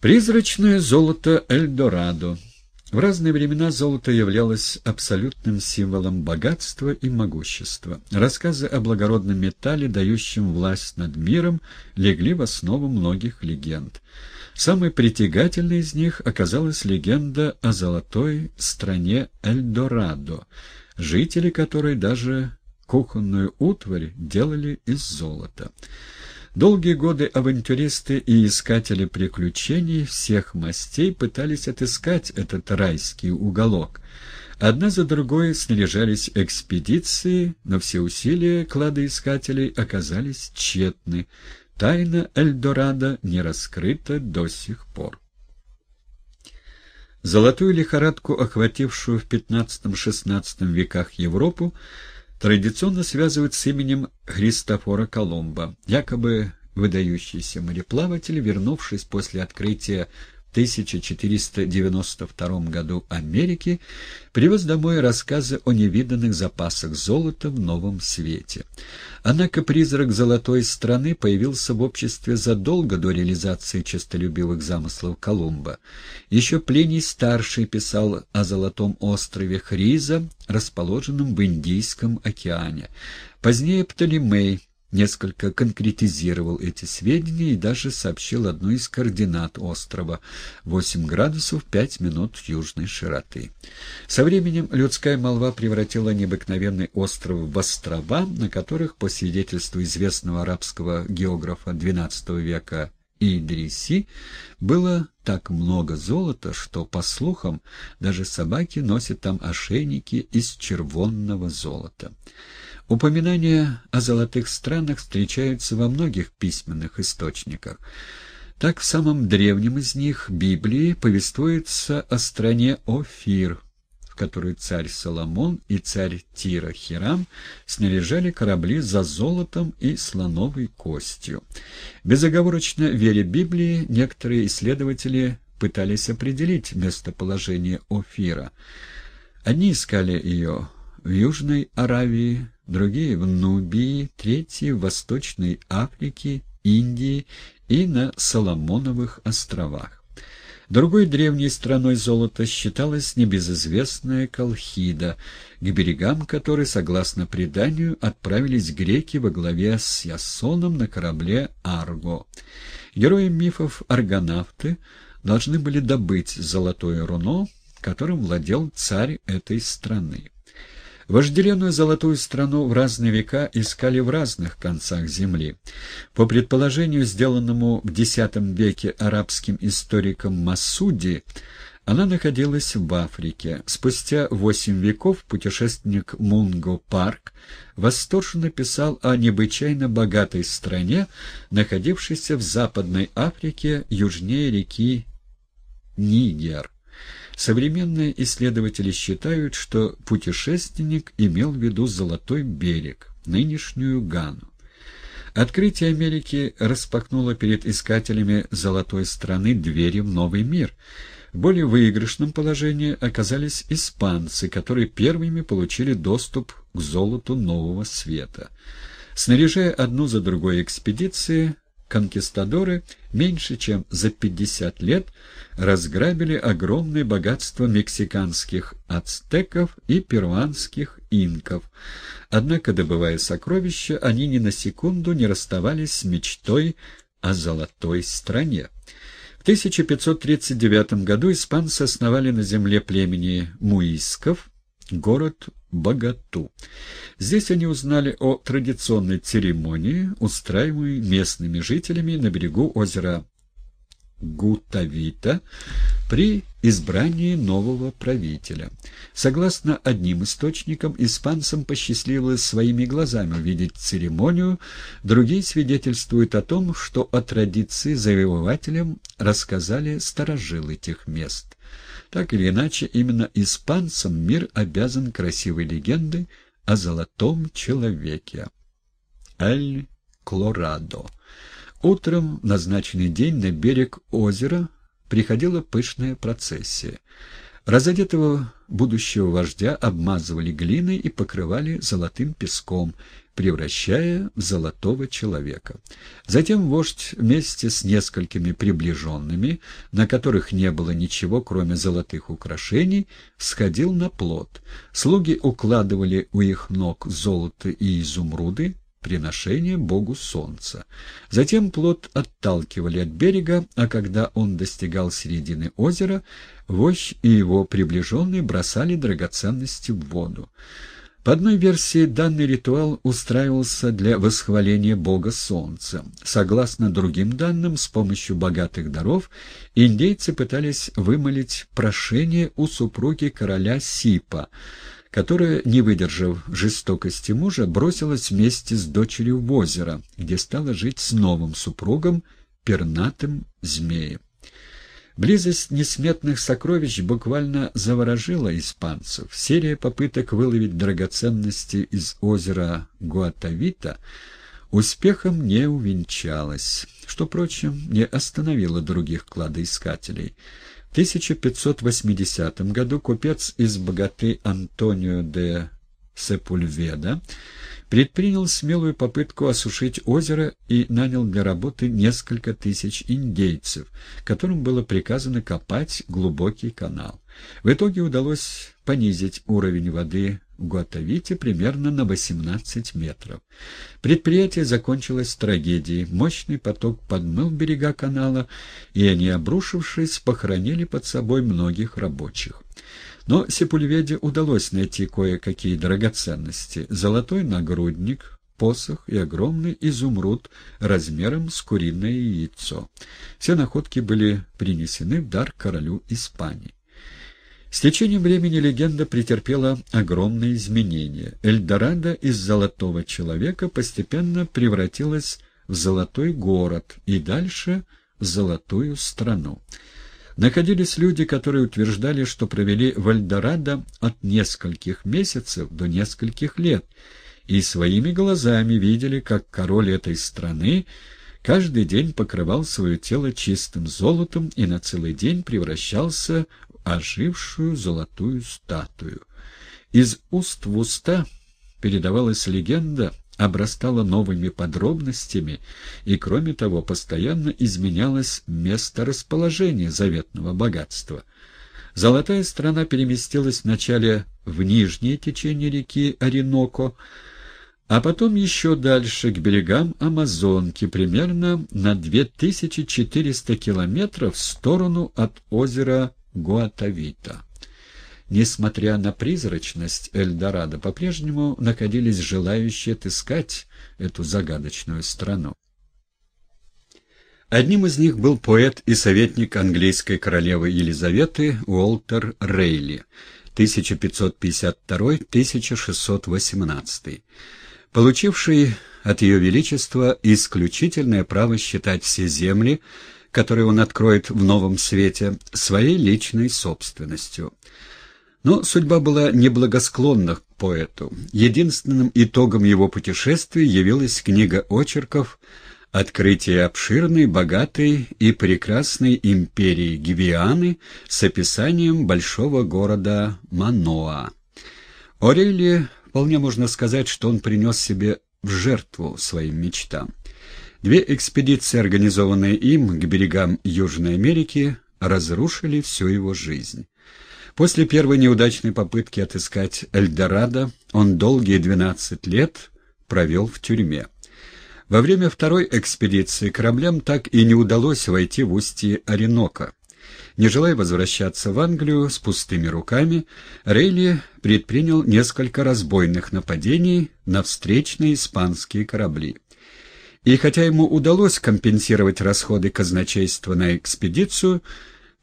Призрачное золото Эльдорадо. В разные времена золото являлось абсолютным символом богатства и могущества. Рассказы о благородном металле, дающем власть над миром, легли в основу многих легенд. Самой притягательной из них оказалась легенда о золотой стране Эльдорадо, жители которой даже кухонную утварь делали из золота. Долгие годы авантюристы и искатели приключений всех мастей пытались отыскать этот райский уголок. Одна за другой снаряжались экспедиции, но все усилия кладоискателей оказались тщетны. Тайна Эльдорадо не раскрыта до сих пор. Золотую лихорадку, охватившую в XV-XVI веках Европу, традиционно связывают с именем Христофора Колумба. Якобы выдающийся мореплаватель, вернувшись после открытия 1492 году Америки привез домой рассказы о невиданных запасах золота в новом свете. Однако призрак золотой страны появился в обществе задолго до реализации честолюбивых замыслов Колумба. Еще Плиний Старший писал о золотом острове Хриза, расположенном в Индийском океане. Позднее Птолемей несколько конкретизировал эти сведения и даже сообщил одну из координат острова — 8 градусов 5 минут южной широты. Со временем людская молва превратила необыкновенный остров в острова, на которых, по свидетельству известного арабского географа XII века Идриси, было так много золота, что, по слухам, даже собаки носят там ошейники из червонного золота. Упоминания о золотых странах встречаются во многих письменных источниках. Так в самом древнем из них, Библии, повествуется о стране Офир, в которой царь Соломон и царь Тира Хирам снаряжали корабли за золотом и слоновой костью. Безоговорочно веря Библии, некоторые исследователи пытались определить местоположение Офира. Одни искали ее в Южной Аравии, другие в Нубии, третьи в Восточной Африке, Индии и на Соломоновых островах. Другой древней страной золота считалась небезызвестная Колхида, к берегам которой, согласно преданию, отправились греки во главе с Ясоном на корабле «Арго». Герои мифов аргонавты должны были добыть золотое руно, которым владел царь этой страны. Вожделенную золотую страну в разные века искали в разных концах земли. По предположению, сделанному в X веке арабским историком Масуди, она находилась в Африке. Спустя восемь веков путешественник Мунго Парк восторженно писал о необычайно богатой стране, находившейся в Западной Африке южнее реки Нигер. Современные исследователи считают, что путешественник имел в виду Золотой берег, нынешнюю Гану. Открытие Америки распахнуло перед искателями золотой страны двери в новый мир. В более выигрышном положении оказались испанцы, которые первыми получили доступ к золоту нового света. Снаряжая одну за другой экспедиции, конкистадоры меньше чем за 50 лет разграбили огромное богатство мексиканских ацтеков и перуанских инков. Однако, добывая сокровища, они ни на секунду не расставались с мечтой о золотой стране. В 1539 году испанцы основали на земле племени муисков город Богату. Здесь они узнали о традиционной церемонии, устраиваемой местными жителями на берегу озера Гутавита при избрании нового правителя. Согласно одним источникам, испанцам посчастливилось своими глазами увидеть церемонию, другие свидетельствуют о том, что о традиции завоевателям рассказали старожилы тех мест. Так или иначе, именно испанцам мир обязан красивой легендой о золотом человеке. Эль Клорадо. Утром в назначенный день на берег озера приходила пышная процессия. Разодетого будущего вождя обмазывали глиной и покрывали золотым песком, превращая в золотого человека. Затем вождь вместе с несколькими приближенными, на которых не было ничего, кроме золотых украшений, сходил на плот. Слуги укладывали у их ног золото и изумруды, приношение богу солнца. Затем плот отталкивали от берега, а когда он достигал середины озера, вождь и его приближенные бросали драгоценности в воду. По одной версии, данный ритуал устраивался для восхваления бога солнца. Согласно другим данным, с помощью богатых даров индейцы пытались вымолить прошение у супруги короля Сипа — которая, не выдержав жестокости мужа, бросилась вместе с дочерью в озеро, где стала жить с новым супругом, пернатым змеем. Близость несметных сокровищ буквально заворожила испанцев. Серия попыток выловить драгоценности из озера Гуатавита успехом не увенчалась, что, впрочем, не остановило других кладоискателей. 1580 году купец из богаты Антонио де Сепульведа предпринял смелую попытку осушить озеро и нанял для работы несколько тысяч индейцев, которым было приказано копать глубокий канал. В итоге удалось понизить уровень воды в Гуатавите примерно на 18 метров. Предприятие закончилось трагедией. Мощный поток подмыл берега канала, и они, обрушившись, похоронили под собой многих рабочих. Но Сепульведе удалось найти кое-какие драгоценности. Золотой нагрудник, посох и огромный изумруд размером с куриное яйцо. Все находки были принесены в дар королю Испании. С течением времени легенда претерпела огромные изменения. Эльдорадо из «золотого человека» постепенно превратилась в «золотой город» и дальше в «золотую страну». Находились люди, которые утверждали, что провели в Эльдорадо от нескольких месяцев до нескольких лет, и своими глазами видели, как король этой страны каждый день покрывал свое тело чистым золотом и на целый день превращался ожившую золотую статую. Из уст в уста передавалась легенда, обрастала новыми подробностями и, кроме того, постоянно изменялось место расположения заветного богатства. Золотая страна переместилась вначале в нижнее течение реки Ореноко, а потом еще дальше, к берегам Амазонки, примерно на 2400 километров в сторону от озера Гуатавита. Несмотря на призрачность Эльдорадо, по-прежнему находились желающие отыскать эту загадочную страну. Одним из них был поэт и советник английской королевы Елизаветы Уолтер Рейли, 1552-1618, получивший от Ее Величества исключительное право считать все земли, который он откроет в новом свете, своей личной собственностью. Но судьба была неблагосклонна к поэту. Единственным итогом его путешествия явилась книга очерков «Открытие обширной, богатой и прекрасной империи Гвианы» с описанием большого города Маноа. Орели вполне можно сказать, что он принес себе в жертву своим мечтам. Две экспедиции, организованные им к берегам Южной Америки, разрушили всю его жизнь. После первой неудачной попытки отыскать Эльдорадо он долгие 12 лет провел в тюрьме. Во время второй экспедиции кораблям так и не удалось войти в устье Оренока. Не желая возвращаться в Англию с пустыми руками, Рейли предпринял несколько разбойных нападений на встречные испанские корабли. И хотя ему удалось компенсировать расходы казначейства на экспедицию,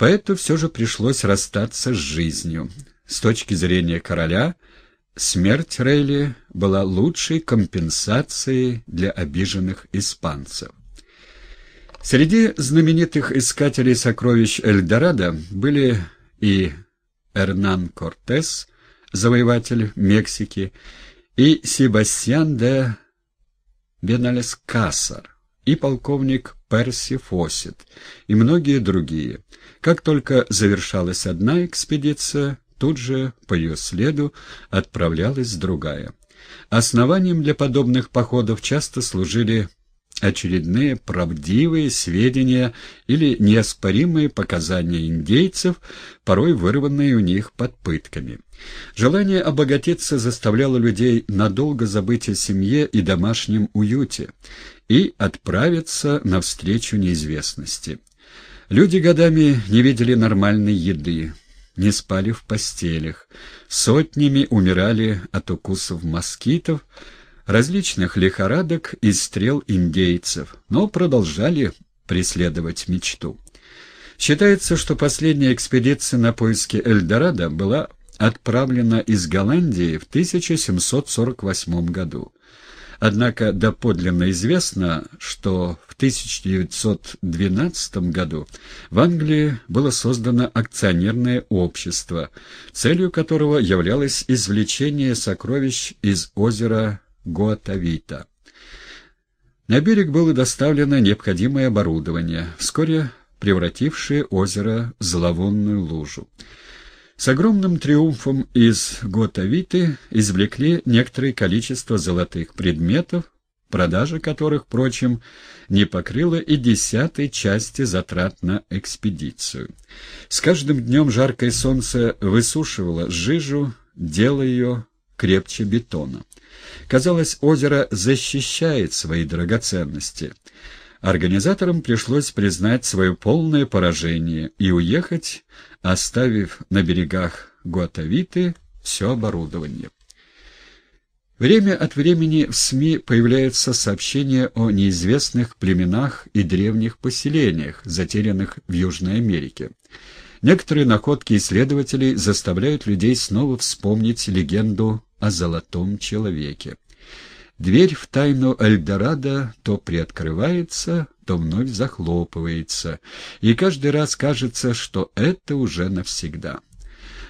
поэту все же пришлось расстаться с жизнью. С точки зрения короля, смерть Рейли была лучшей компенсацией для обиженных испанцев. Среди знаменитых искателей сокровищ Эльдорадо были и Эрнан Кортес, завоеватель Мексики, и Себастьян де Беналес Кассар, и полковник Перси Фоссет, и многие другие. Как только завершалась одна экспедиция, тут же по ее следу отправлялась другая. Основанием для подобных походов часто служили очередные правдивые сведения или неоспоримые показания индейцев, порой вырванные у них под пытками. Желание обогатиться заставляло людей надолго забыть о семье и домашнем уюте и отправиться навстречу неизвестности. Люди годами не видели нормальной еды, не спали в постелях, сотнями умирали от укусов москитов, различных лихорадок и стрел индейцев, но продолжали преследовать мечту. Считается, что последняя экспедиция на поиски Эльдорадо была отправлена из Голландии в 1748 году. Однако доподлинно известно, что в 1912 году в Англии было создано акционерное общество, целью которого являлось извлечение сокровищ из озера Гуатавита. На берег было доставлено необходимое оборудование, вскоре превратившее озеро в зловонную лужу. С огромным триумфом из Готовиты извлекли некоторое количество золотых предметов, продажа которых, впрочем, не покрыла и десятой части затрат на экспедицию. С каждым днем жаркое солнце высушивало жижу, делая ее крепче бетона. Казалось, озеро защищает свои драгоценности. Организаторам пришлось признать свое полное поражение и уехать, оставив на берегах Гуатавиты все оборудование. Время от времени в СМИ появляются сообщения о неизвестных племенах и древних поселениях, затерянных в Южной Америке. Некоторые находки исследователей заставляют людей снова вспомнить легенду о золотом человеке. Дверь в тайну Эльдорадо то приоткрывается, то вновь захлопывается, и каждый раз кажется, что это уже навсегда.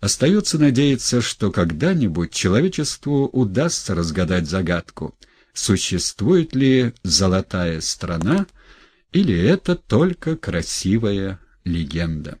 Остается надеяться, что когда-нибудь человечеству удастся разгадать загадку, существует ли золотая страна, или это только красивая легенда.